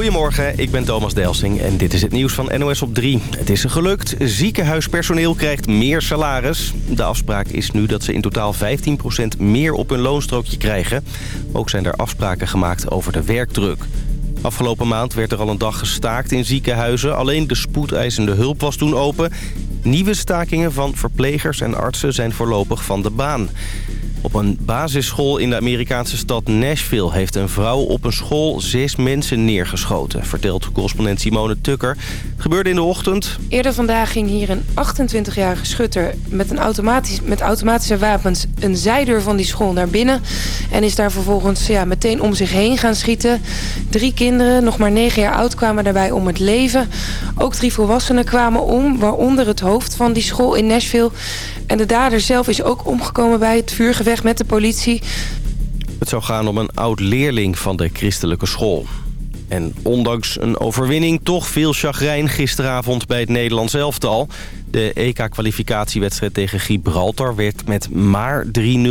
Goedemorgen, ik ben Thomas Delsing en dit is het nieuws van NOS op 3. Het is gelukt. Ziekenhuispersoneel krijgt meer salaris. De afspraak is nu dat ze in totaal 15% meer op hun loonstrookje krijgen. Ook zijn er afspraken gemaakt over de werkdruk. Afgelopen maand werd er al een dag gestaakt in ziekenhuizen. Alleen de spoedeisende hulp was toen open. Nieuwe stakingen van verplegers en artsen zijn voorlopig van de baan. Op een basisschool in de Amerikaanse stad Nashville... heeft een vrouw op een school zes mensen neergeschoten... vertelt correspondent Simone Tukker. Gebeurde in de ochtend. Eerder vandaag ging hier een 28-jarige schutter... Met, een automatisch, met automatische wapens een zijdeur van die school naar binnen... en is daar vervolgens ja, meteen om zich heen gaan schieten. Drie kinderen, nog maar negen jaar oud, kwamen daarbij om het leven. Ook drie volwassenen kwamen om, waaronder het hoofd van die school in Nashville... En de dader zelf is ook omgekomen bij het vuurgevecht met de politie. Het zou gaan om een oud-leerling van de christelijke school. En ondanks een overwinning toch veel chagrijn gisteravond bij het Nederlands elftal. De EK-kwalificatiewedstrijd tegen Gibraltar werd met maar 3-0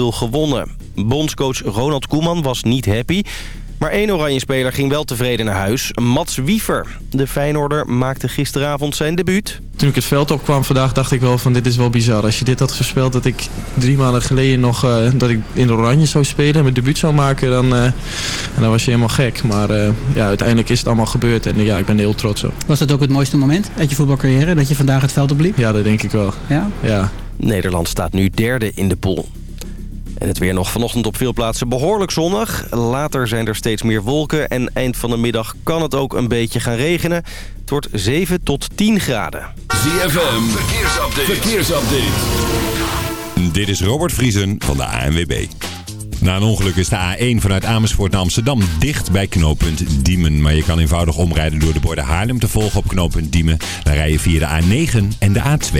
gewonnen. Bondscoach Ronald Koeman was niet happy... Maar één oranje speler ging wel tevreden naar huis. Mats Wiever. De Feyenoorder maakte gisteravond zijn debuut. Toen ik het veld opkwam vandaag dacht ik wel van dit is wel bizar. Als je dit had gespeeld dat ik drie maanden geleden nog uh, dat ik in de oranje zou spelen en mijn debuut zou maken. Dan, uh, dan was je helemaal gek. Maar uh, ja, uiteindelijk is het allemaal gebeurd en ja, ik ben er heel trots op. Was dat ook het mooiste moment uit je voetbalcarrière? Dat je vandaag het veld opliep? Ja, dat denk ik wel. Ja? Ja. Nederland staat nu derde in de pool. En het weer nog vanochtend op veel plaatsen behoorlijk zonnig. Later zijn er steeds meer wolken en eind van de middag kan het ook een beetje gaan regenen. Het wordt 7 tot 10 graden. ZFM, verkeersupdate. verkeersupdate. Dit is Robert Vriesen van de ANWB. Na een ongeluk is de A1 vanuit Amersfoort naar Amsterdam dicht bij knooppunt Diemen. Maar je kan eenvoudig omrijden door de borden Haarlem te volgen op knooppunt Diemen. Dan rij je via de A9 en de A2.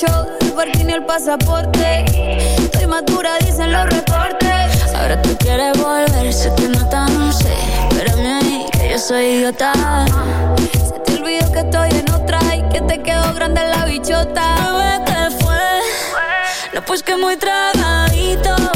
shows, el parking y el pasaporte. Estoy madura, dicen los reportes. Ahora tú quieres volver, se te nota, no sé. Espérame ahí, que yo soy idiota que estoy en otra y que te quedó grande la bichota. Bebé, ¿qué fue? No, pues que muy tragadito.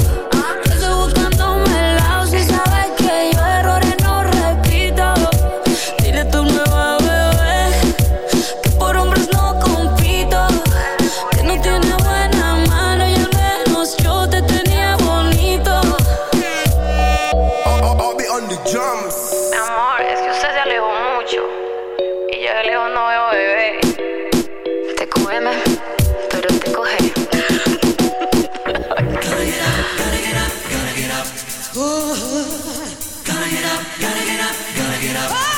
Oh!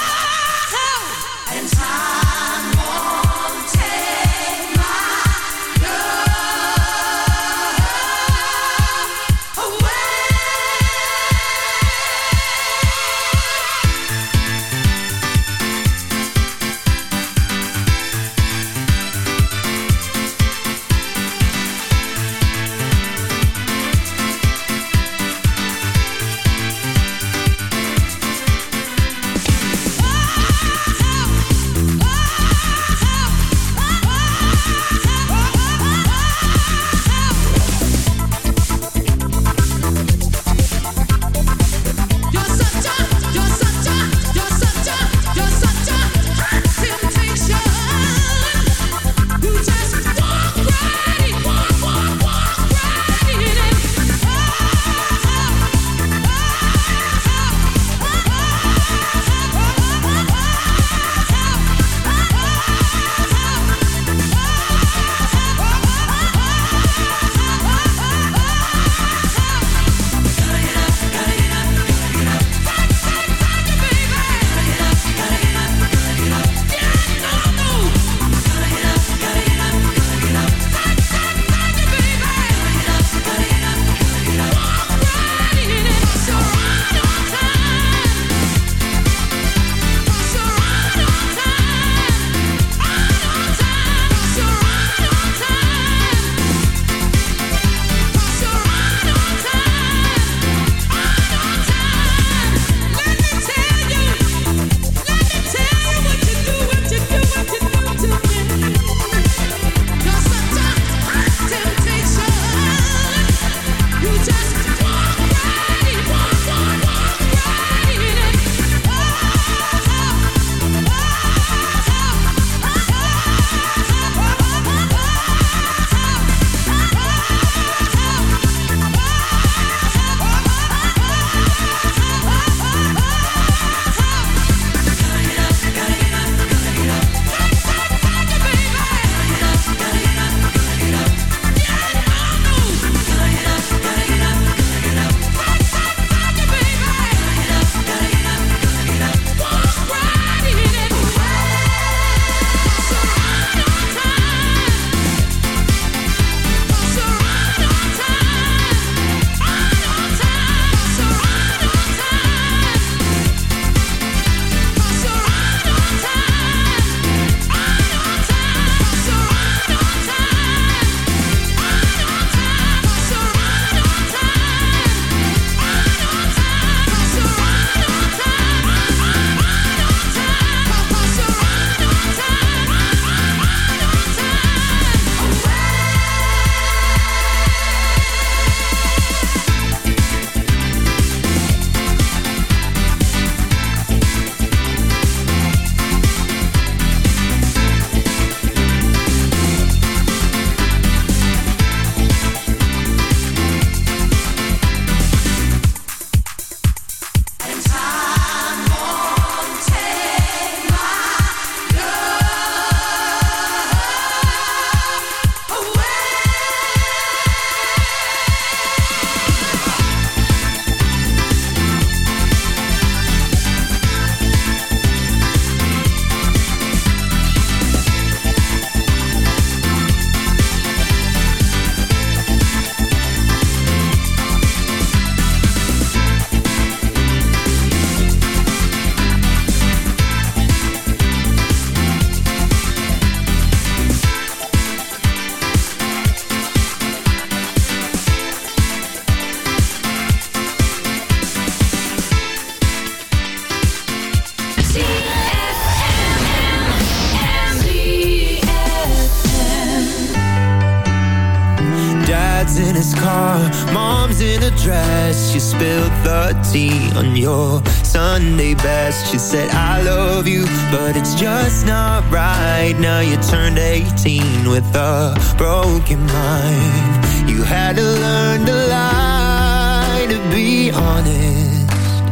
With a broken mind. You had to learn to lie to be honest.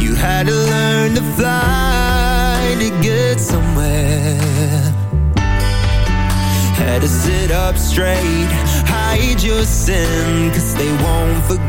You had to learn to fly to get somewhere had to sit up straight, hide your sin, cause they won't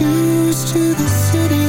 keys to the city.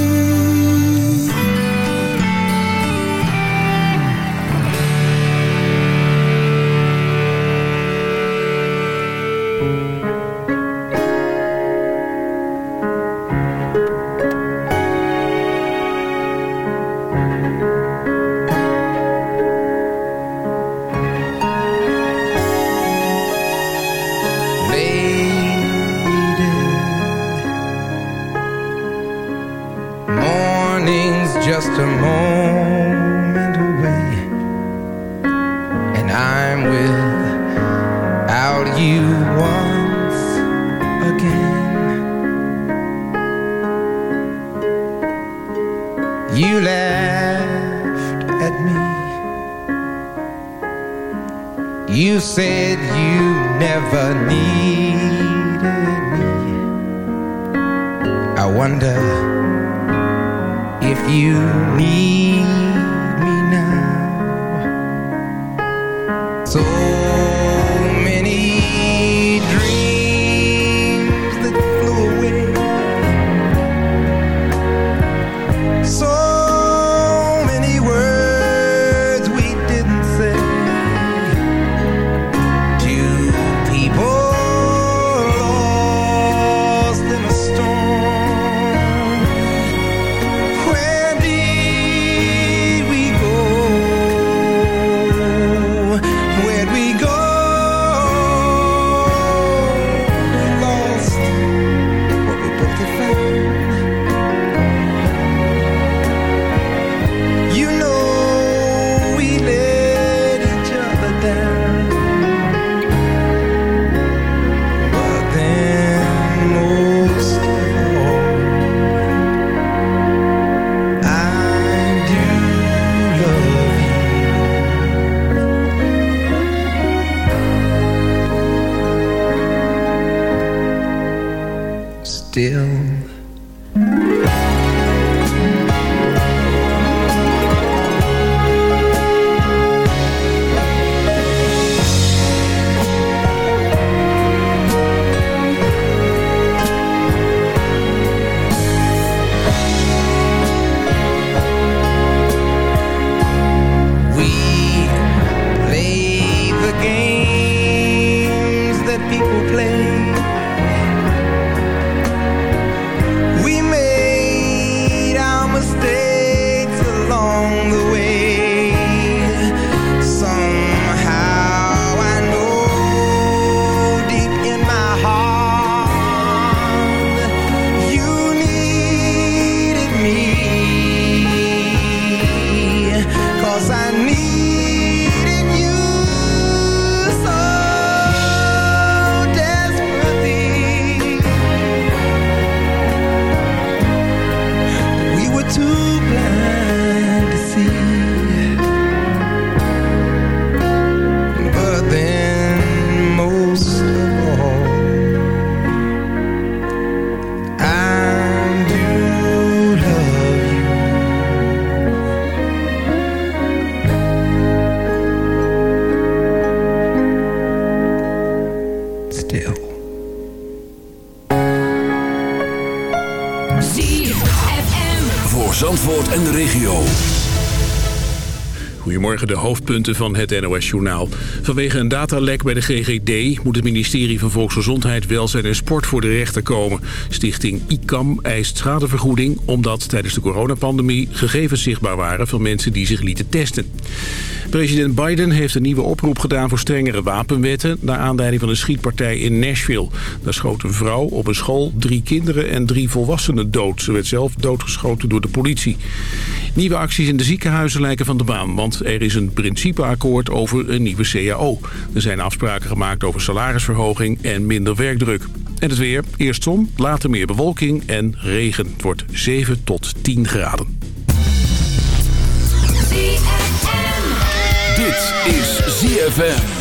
ZFM. Voor Zandvoort en de regio. Goedemorgen, de hoofdpunten van het NOS-journaal. Vanwege een datalek bij de GGD moet het ministerie van Volksgezondheid, Welzijn en Sport voor de rechter komen. Stichting ICAM eist schadevergoeding omdat tijdens de coronapandemie gegevens zichtbaar waren van mensen die zich lieten testen. President Biden heeft een nieuwe oproep gedaan voor strengere wapenwetten... naar aanleiding van een schietpartij in Nashville. Daar schoot een vrouw op een school drie kinderen en drie volwassenen dood. Ze werd zelf doodgeschoten door de politie. Nieuwe acties in de ziekenhuizen lijken van de baan... want er is een principeakkoord over een nieuwe CAO. Er zijn afspraken gemaakt over salarisverhoging en minder werkdruk. En het weer, eerst zon, later meer bewolking en regen. Het wordt 7 tot 10 graden. Dit is ZFM.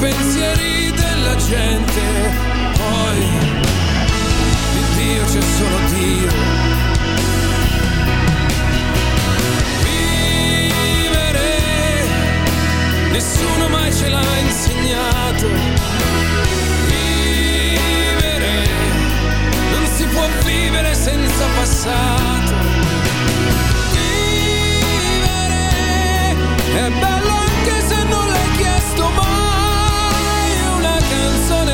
Pensieri della gente, poi di Dio c'è solo Dio. Vivere, nessuno mai ce l'ha insegnato. Vivere, non si può vivere senza passato. Vivere, è bello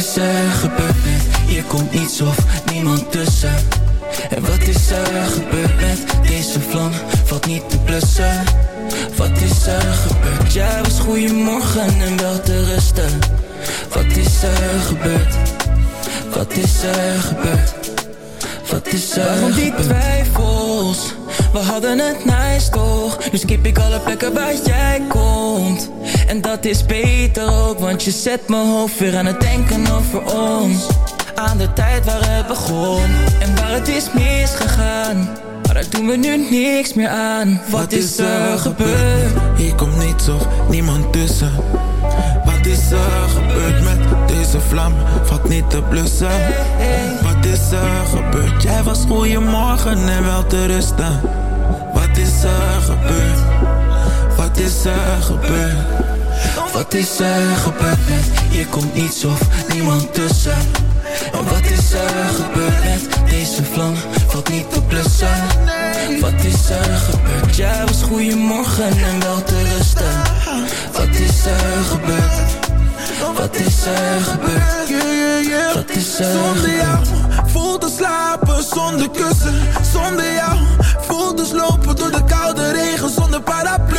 is er gebeurd met? Je komt niets of niemand tussen. En wat is er gebeurd met Deze vlam? Valt niet te blussen. Wat is er gebeurd? Jij was goeiemorgen en wel te rusten. Wat is er gebeurd? Wat is er gebeurd? Wat is er Waarom die twijfels? We hadden het nice toch? Nu skip ik alle plekken waar jij komt En dat is beter ook Want je zet mijn hoofd weer aan het denken over ons Aan de tijd waar het begon En waar het is misgegaan maar daar doen we nu niks meer aan Wat, is er gebeurd? Hier komt niets of niemand tussen Wat is er gebeurd met deze vlam? Valt niet te blussen Wat is er gebeurd? Jij was goeiemorgen en wel te rusten Wat is er gebeurd? Wat is er gebeurd? Wat is er gebeurd? Met Je komt niets of niemand tussen. En wat is er gebeurd? Met Deze vlam valt niet te blussen. Wat is er gebeurd? Jij was goeiemorgen en wel te rusten. Wat is er gebeurd? Wat is er gebeurd? Wat is er Zonder jou voelde slapen zonder kussen. Zonder jou voelde slopen door de koude regen zonder paraplu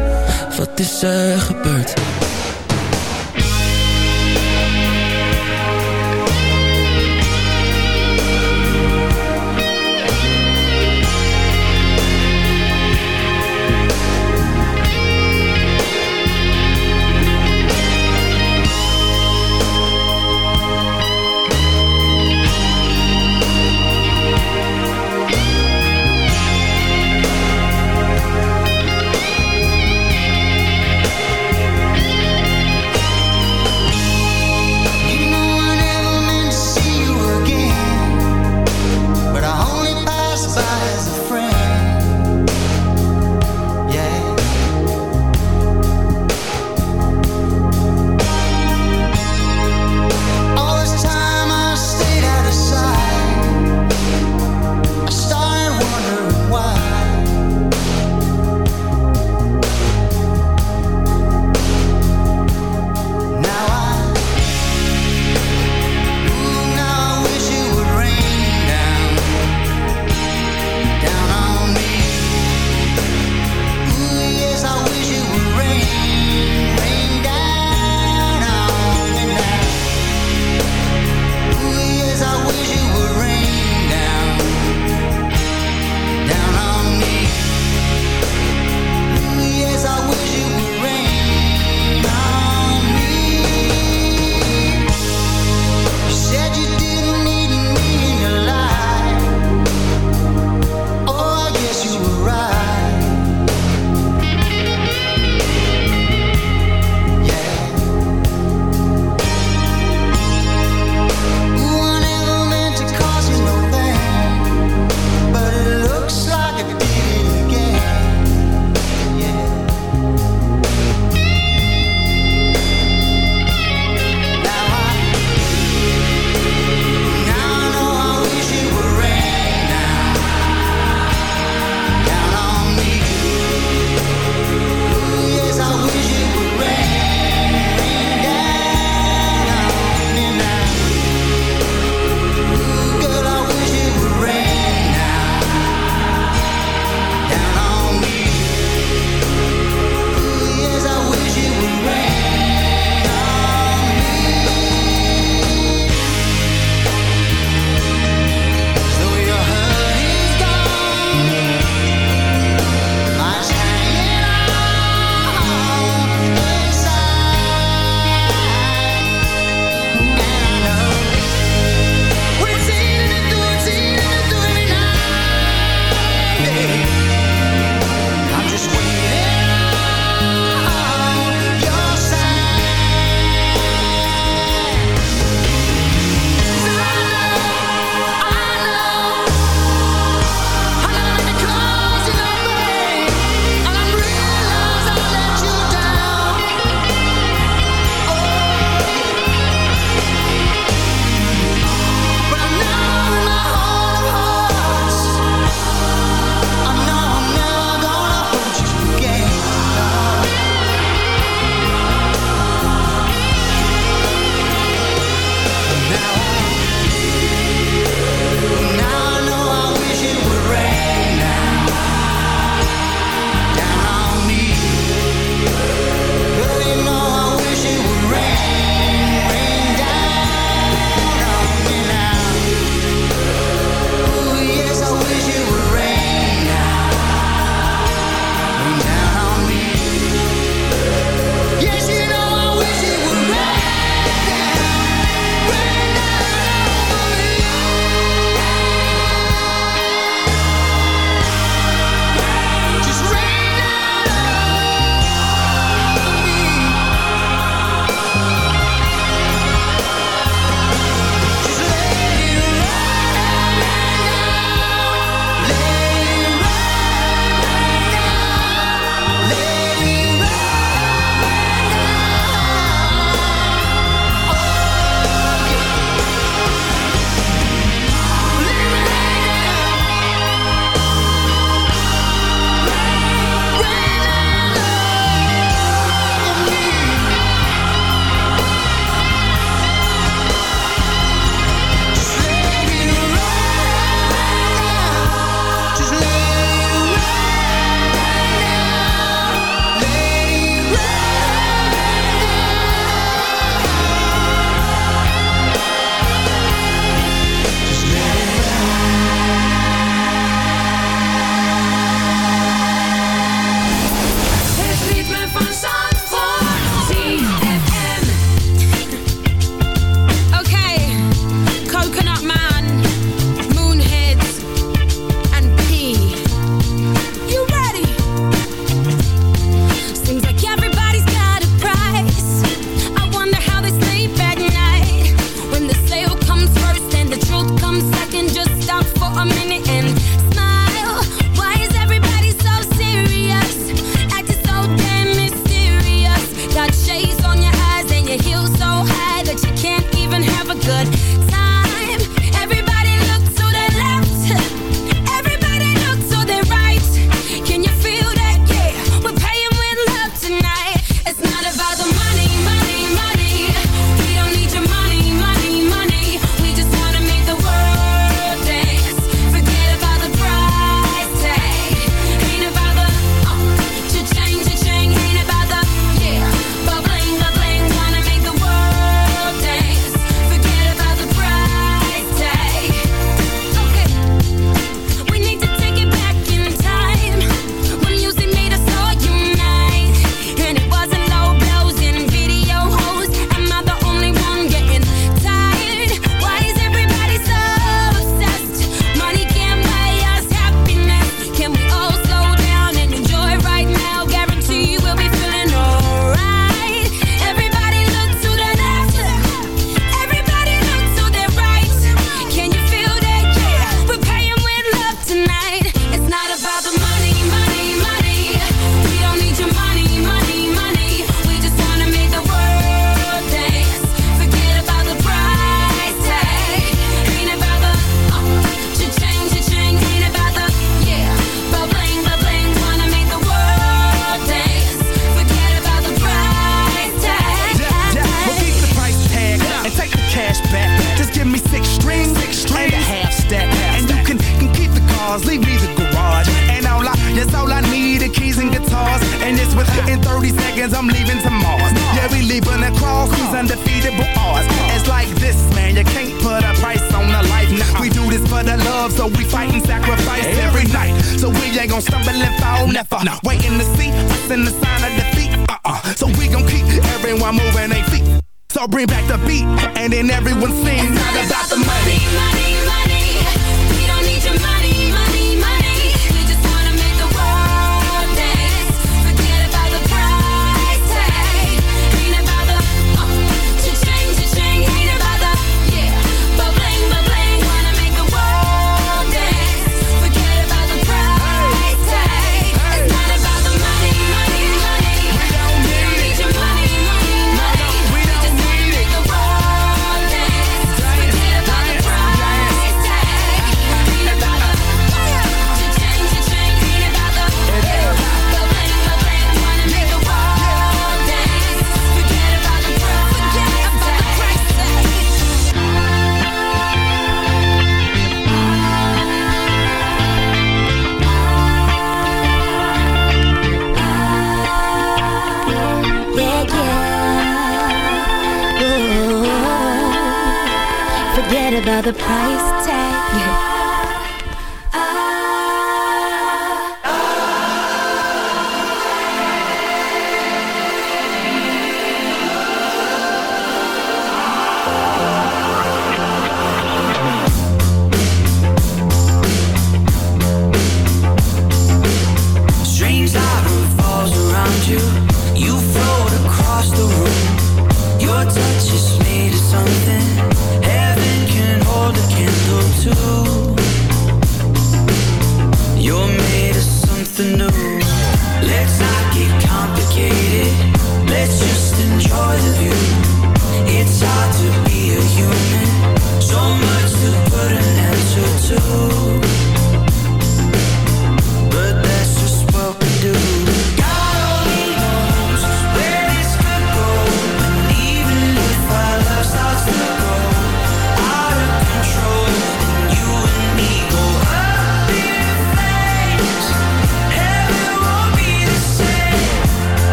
Wat is er gebeurd